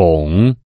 拱。